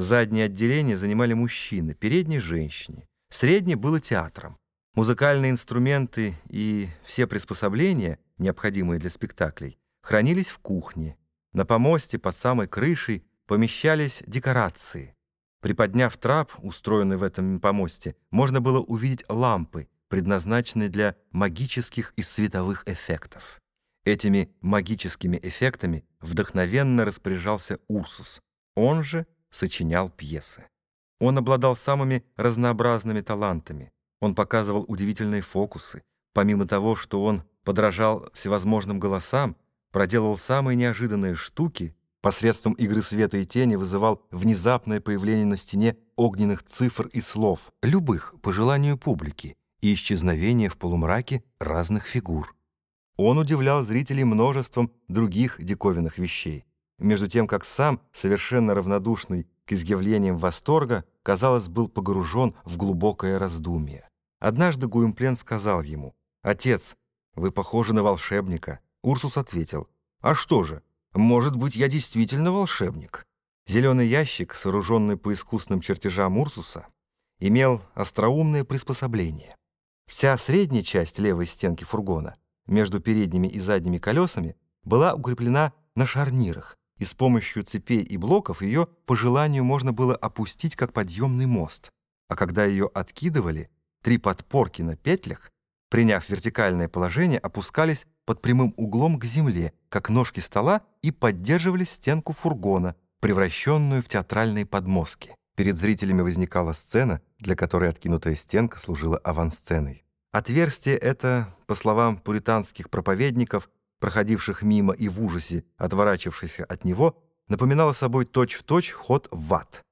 Заднее отделение занимали мужчины, передние — женщины. Среднее было театром. Музыкальные инструменты и все приспособления, необходимые для спектаклей, хранились в кухне. На помосте под самой крышей помещались декорации. Приподняв трап, устроенный в этом помосте, можно было увидеть лампы, предназначенные для магических и световых эффектов. Этими магическими эффектами вдохновенно распоряжался Урсус. Он же сочинял пьесы. Он обладал самыми разнообразными талантами. Он показывал удивительные фокусы. Помимо того, что он подражал всевозможным голосам, проделал самые неожиданные штуки, посредством игры света и тени вызывал внезапное появление на стене огненных цифр и слов, любых, по желанию публики, и исчезновение в полумраке разных фигур. Он удивлял зрителей множеством других диковинных вещей между тем как сам, совершенно равнодушный к изъявлениям восторга, казалось, был погружен в глубокое раздумье. Однажды Гуимплен сказал ему, «Отец, вы похожи на волшебника». Урсус ответил, «А что же, может быть, я действительно волшебник». Зеленый ящик, сооруженный по искусным чертежам Урсуса, имел остроумное приспособление. Вся средняя часть левой стенки фургона между передними и задними колесами была укреплена на шарнирах, и с помощью цепей и блоков ее по желанию можно было опустить как подъемный мост. А когда ее откидывали, три подпорки на петлях, приняв вертикальное положение, опускались под прямым углом к земле, как ножки стола, и поддерживали стенку фургона, превращенную в театральные подмостки. Перед зрителями возникала сцена, для которой откинутая стенка служила авансценой. Отверстие это, по словам пуританских проповедников, проходивших мимо и в ужасе отворачившихся от него, напоминала собой точь-в-точь точь ход в ад.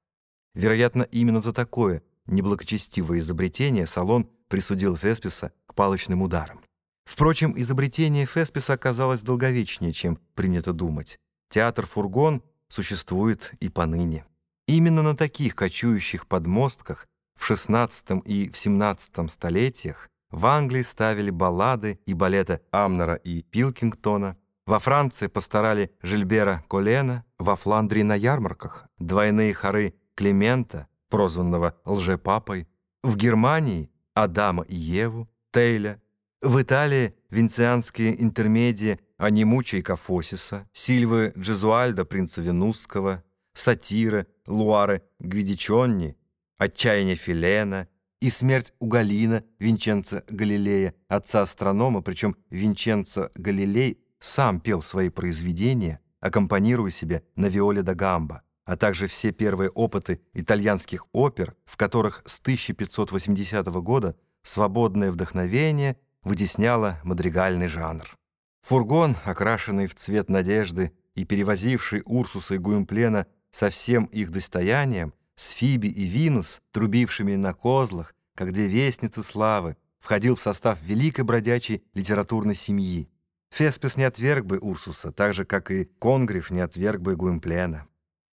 Вероятно, именно за такое неблагочестивое изобретение салон присудил Фесписа к палочным ударам. Впрочем, изобретение Фесписа оказалось долговечнее, чем принято думать. Театр-фургон существует и поныне. Именно на таких кочующих подмостках в XVI и в XVII столетиях в Англии ставили баллады и балеты Амнера и Пилкингтона. Во Франции постарали Жильбера Колена. Во Фландрии на ярмарках двойные хоры Климента, прозванного лжепапой. В Германии Адама и Еву, Тейля. В Италии венецианские интермедии Анимуча и Кафосиса, Сильвы Джезуальда, принца Венусского, Сатиры, Луары Гвидичонни, Отчаяние Филена — и смерть Угалина, Винченца Галилея, отца астронома, причем Винченцо Галилей сам пел свои произведения, аккомпанируя себе на виоле да гамбо, а также все первые опыты итальянских опер, в которых с 1580 года свободное вдохновение вытесняло мадригальный жанр. Фургон, окрашенный в цвет надежды и перевозивший Урсуса и Гуимплена со всем их достоянием, с Фиби и Винус, трубившими на козлах, как две вестницы славы, входил в состав великой бродячей литературной семьи. Феспис не отверг бы Урсуса, так же, как и Конгриф не отверг бы Гуимплена.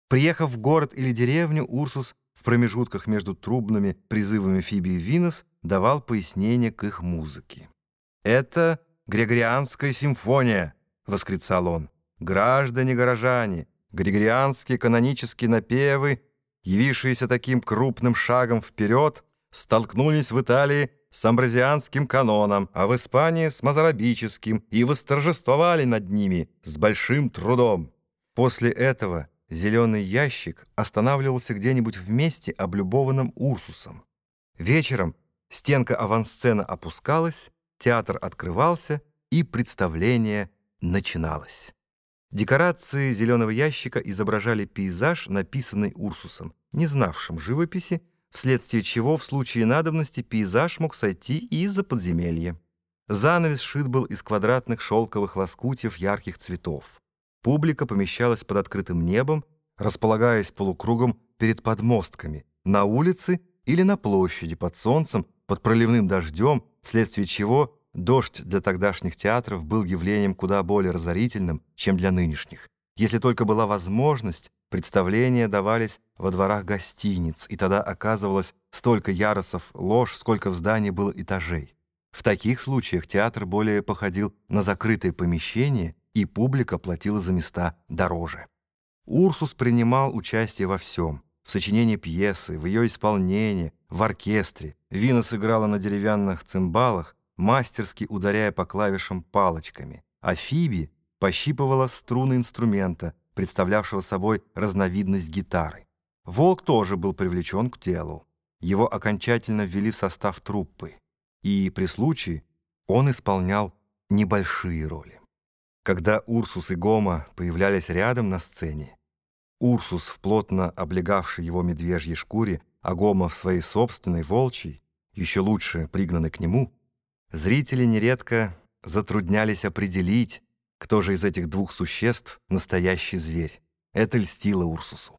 Приехав в город или деревню, Урсус в промежутках между трубными призывами Фиби и Винус давал пояснение к их музыке. «Это Григорианская симфония!» — восклицал он. «Граждане-горожане, григорианские канонические напевы явившиеся таким крупным шагом вперед, столкнулись в Италии с амбразианским каноном, а в Испании с мазарабическим и восторжествовали над ними с большим трудом. После этого зеленый ящик останавливался где-нибудь в месте, облюбованном Урсусом. Вечером стенка авансцена опускалась, театр открывался, и представление начиналось. Декорации зеленого ящика изображали пейзаж, написанный Урсусом, не знавшим живописи, вследствие чего в случае надобности пейзаж мог сойти и из-за подземелья. Занавес шит был из квадратных шелковых лоскутьев ярких цветов. Публика помещалась под открытым небом, располагаясь полукругом перед подмостками, на улице или на площади под солнцем, под проливным дождем, вследствие чего Дождь для тогдашних театров был явлением куда более разорительным, чем для нынешних. Если только была возможность, представления давались во дворах гостиниц, и тогда оказывалось столько ярусов ложь, сколько в здании было этажей. В таких случаях театр более походил на закрытое помещение, и публика платила за места дороже. Урсус принимал участие во всем. в сочинении пьесы, в ее исполнении, в оркестре. Вина сыграла на деревянных цимбалах, мастерски ударяя по клавишам палочками, а Фиби пощипывала струны инструмента, представлявшего собой разновидность гитары. Волк тоже был привлечен к делу. Его окончательно ввели в состав труппы, и при случае он исполнял небольшие роли. Когда Урсус и Гома появлялись рядом на сцене, Урсус в плотно облегавшей его медвежьей шкуре, а Гома в своей собственной волчьей, еще лучше пригнанной к нему, зрители нередко затруднялись определить, кто же из этих двух существ настоящий зверь. Это льстило Урсусу.